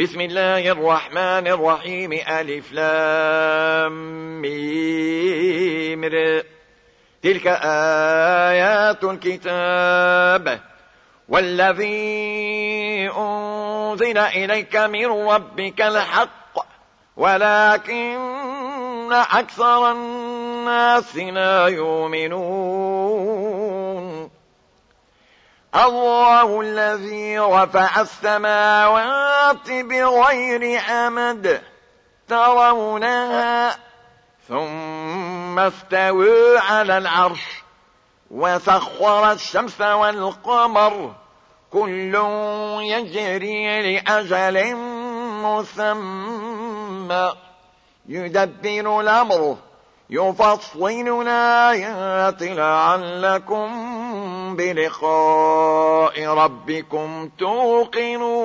بسم الله الرحمن الرحيم ألف لام ميمر تلك آيات الكتاب والذي أنزل إليك من ربك الحق ولكن أكثر الناس لا يؤمنون الله الذي رفع السماوات بغير أمد ترونها ثم استووا على العرش وسخر الشمس والقمر كل يجري لأجل مسمى. يدبر الأمر يفصل الآيات لعلكم بلقاء ربكم توقنون.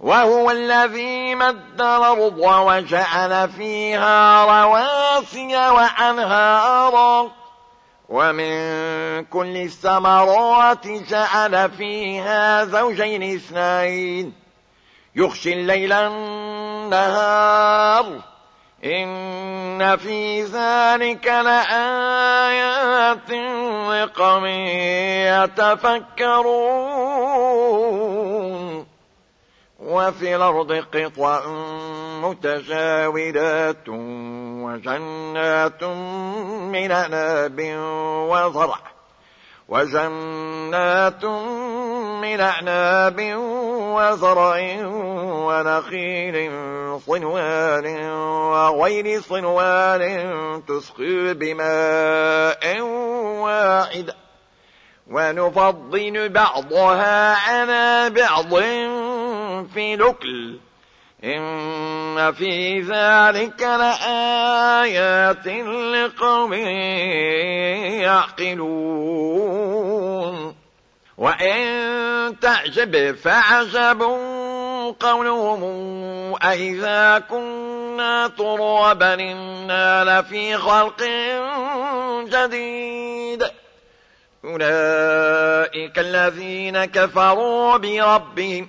وهو الذي مد الأرض وجعل فيها رواسي وأنهارا. ومن كل الثمرات جعل فيها زوجين اثنين. يخشي الليل النهار. إن في ذلك لآيات لقوم يتفكرون. وفي الأرض قطع متجاورات وجنات من أناب وزرع. وجنات من أعناب وزرع ونخيل صنوان وغير صنوان تسقي بماء واحد ونفضل بعضها على بعض في لكل إن في ذلك لآيات لقوم يعقلون وإن تعجب فعجب قولهم أئذا كنا ترابا إنا لفي خلق جديد أولئك الذين كفروا بربهم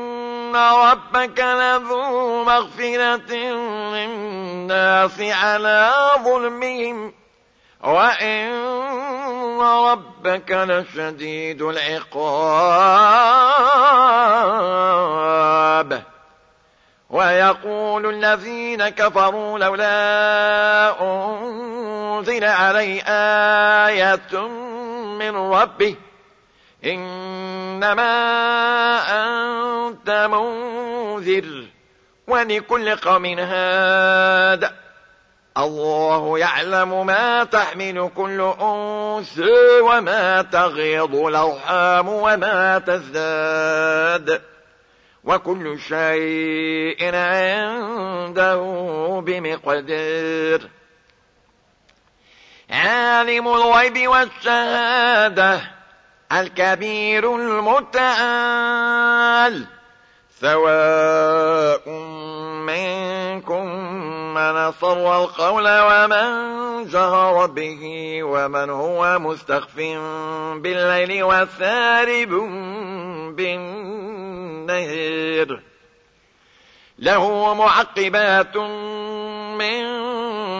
ربك لذو مغفرة للناس على ظلمهم وإن ربك لشديد العقاب. ويقول الذين كفروا لولا أنزل علي آية من ربه إنما أنت منذر ولكل قوم هاد. الله يعلم ما تحمل كل أنثى وما تغيض الأرحام وما تزداد. وكل شيء عنده بمقدر عالم الغيب والشهادة. الكبير المتعال. سواء منكم من صر القول ومن جهر به ومن هو مستخف بالليل وسارب بالنهر. له معقبات من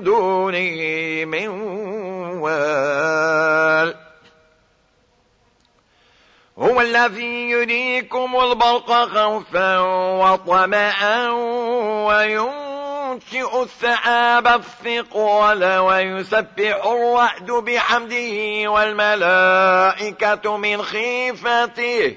دونه من وال. هو الذي يريكم البرق خوفا وطمعا وينشئ السحاب الثقال ويسبح الرعد بحمده والملائكة من خيفته.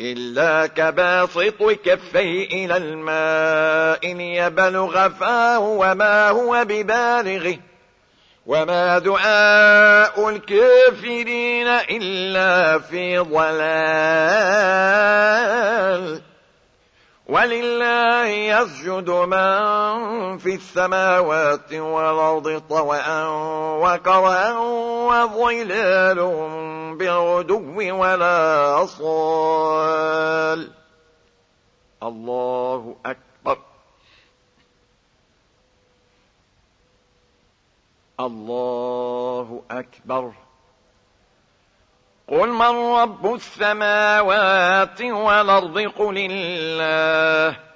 إلا كباسط كفي إلى الماء ليبلغ فاه وما هو ببالغه. وما دعاء الكافرين إلا في ضلال. ولله يسجد من في السماوات والأرض طوعا وكرها وظلال بالغدو ولا أصال. الله أكبر. الله أكبر. قل من رب السماوات والأرض؟ قل الله.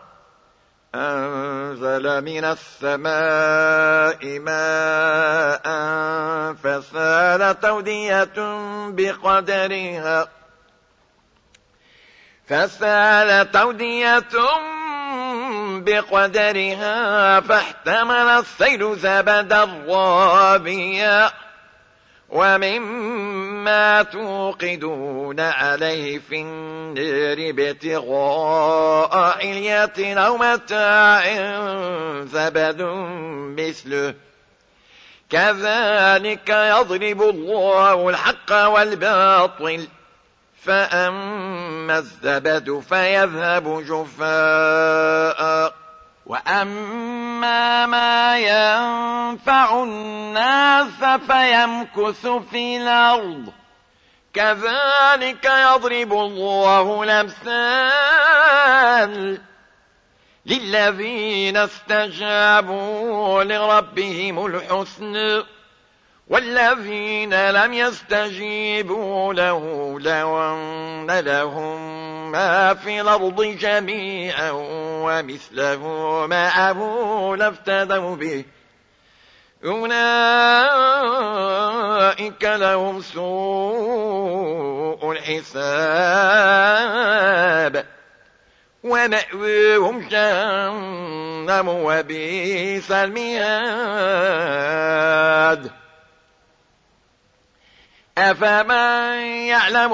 أنزل من السماء ماء فسال تودية بقدرها. فسال تودية بقدرها فاحتمل السيل زبدا رابيا ومما توقدون عليه في النار ابتغاء حلية أو متاع زبد مثله. كذلك يضرب الله الحق والباطل فأما الزبد فيذهب جفاء. وأما ما ينفع الناس فيمكث في الأرض كذلك يضرب الله الأمثال للذين استجابوا لربهم الحسن والذين لم يستجيبوا له لو أن لهم ما في الأرض جميعا ومثله معه لافتدوا به. أولئك لهم سوء الحساب. ومأويهم جهنم وبئس المهاد. أفمن يعلم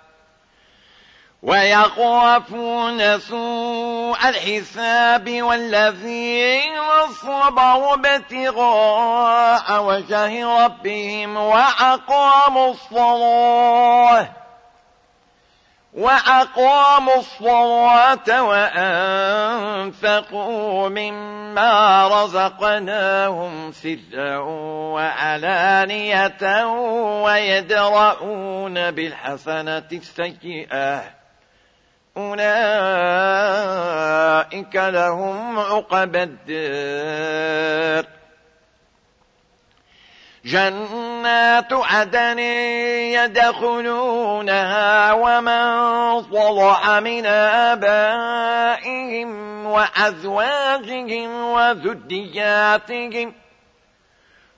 ويخافون سوء الحساب والذين صبروا ابتغاء وجه ربهم وأقاموا الصلاة وأقاموا الصلاة وأنفقوا مما رزقناهم سرا وعلانية ويدرؤون بالحسنة السيئة أولئك لهم عقبى الدار جنات عدن يدخلونها ومن صلح من آبائهم وأزواجهم وذدياتهم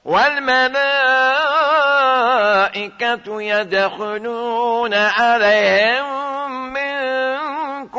والملائكة يدخلون عليهم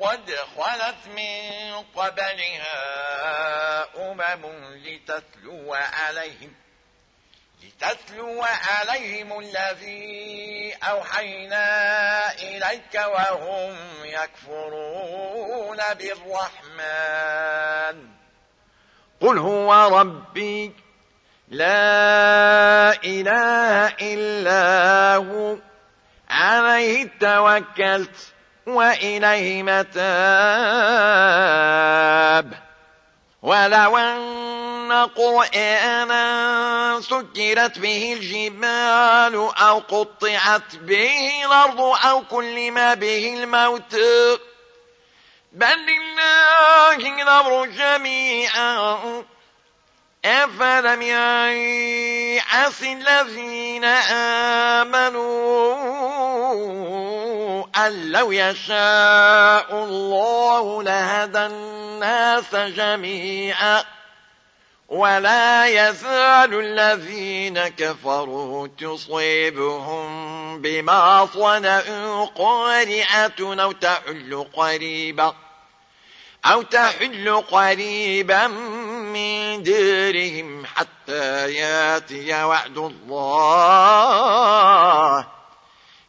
قد خلت من قبلها أمم لتتلو عليهم لتتلو عليهم الذي أوحينا إليك وهم يكفرون بالرحمن. قل هو ربي لا إله إلا هو عليه توكلت. وإليه متاب. ولو أن قرآنا سكرت به الجبال أو قطعت به الأرض أو كلم به الموت بل لله الأمر جميعا. أفلم ييأس الذين آمنوا لو يشاء الله لهدى الناس جميعا ولا يزال الذين كفروا تصيبهم بما صنعوا قارعة أو تحل قريبا أو تحل قريبا من ديرهم حتى ياتي وعد الله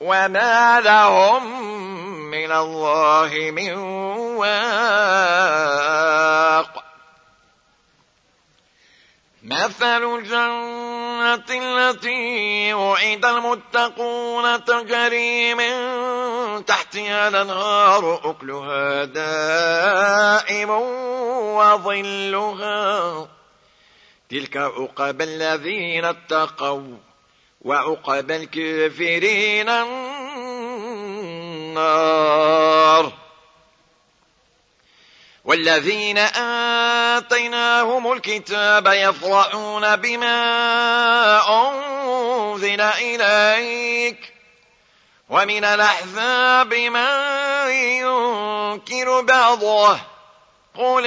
وما لهم من الله من واق مثل الجنة التي وعد المتقون تجري من تحتها الانهار أكلها دائم وظلها تلك عقب الذين اتقوا وعقب الكافرين النار. والذين آتيناهم الكتاب يفرحون بما أنزل إليك ومن الأحزاب من ينكر بعضه. قل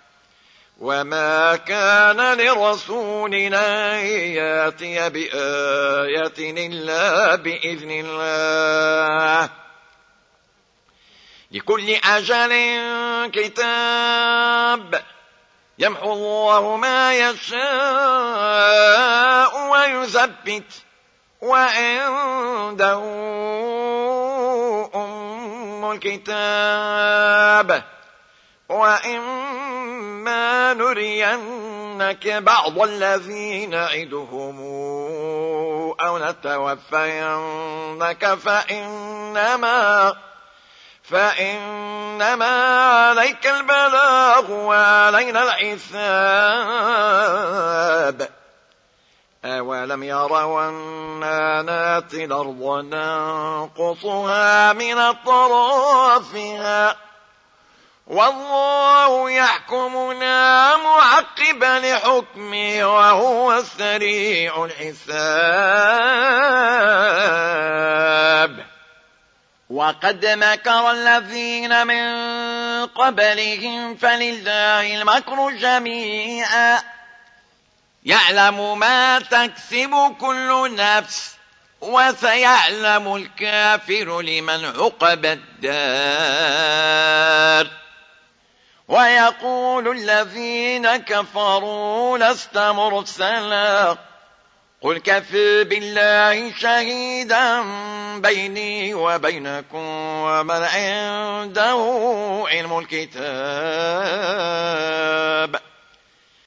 وما كان لرسولنا ياتي بآية إلا بإذن الله لكل أجل كتاب يمحو الله ما يشاء ويثبت وعنده أم الكتاب وإما نرينك بعض الذين نعدهم أو نتوفينك فإنما فإنما عليك البلاغ وعلينا الحساب. أولم يروا أنا الأرض ننقصها من أطرافها؟ والله يحكم لا معقب لحكمه وهو السريع الحساب. وقد مكر الذين من قبلهم فلله المكر جميعا. يعلم ما تكسب كل نفس وسيعلم الكافر لمن عقب الدار. ويقول الذين كفروا لست مرسلا. قل كفي بالله شهيدا بيني وبينكم ومن عنده علم الكتاب.